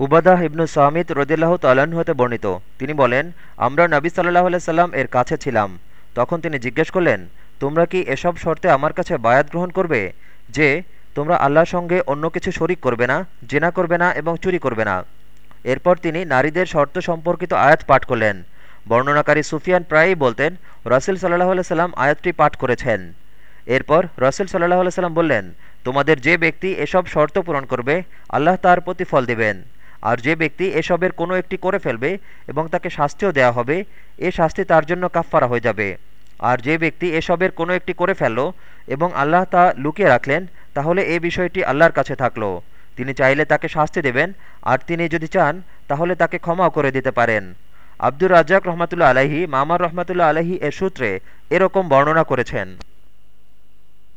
উবাদাহ ইবনু সামিত রদিল্লাহ তাল্লাহ্ন হতে বর্ণিত। তিনি বলেন, আমরা নবী সাল্লাহ সাল্লাম এর কাছে ছিলাম। তখন তিনি জিজ্ঞেস করলেন, তোমরা কি এসব শর্তে আমার কাছে বায়াত গ্রহণ করবে? যে, তোমরা আল্লাহর সঙ্গে অন্য কিছু শরিক করবে না, জেনা করবে না এবং চুরি করবে না। এরপর তিনি নারীদের শর্ত সম্পর্কিত আয়াত পাঠ করলেন। বর্ণনাকারী সুফিয়ান প্রায়ই বলতেন, রসুল সাল্লাহ সাল্লাম আয়াতটি পাঠ করেছেন। এরপর রসুল সাল্লাহ সাল্লাম বললেন, তোমাদের যে ব্যক্তি এসব শর্ত পূরণ করবে, আল্লাহ তার প্রতিফল দেবেন। আর যে ব্যক্তি এসবের কোনো একটি করে ফেলবে এবং তাকে শাস্তিও দেওয়া হবে, এ শাস্তি তার জন্য কাফফারা হয়ে যাবে। আর যে ব্যক্তি এসবের কোনো একটি করে ফেলল এবং আল্লাহ তা লুকিয়ে রাখলেন, তাহলে এ বিষয়টি আল্লাহর কাছে থাকল। তিনি চাইলে তাকে শাস্তি দেবেন, আর তিনি যদি চান, তাহলে তাকে ক্ষমাও করে দিতে পারেন। আব্দুর রাজ্জাক রহমতুল্লা আলহি মামার রহমতুল্লা আলহি এর সূত্রে এরকম বর্ণনা করেছেন।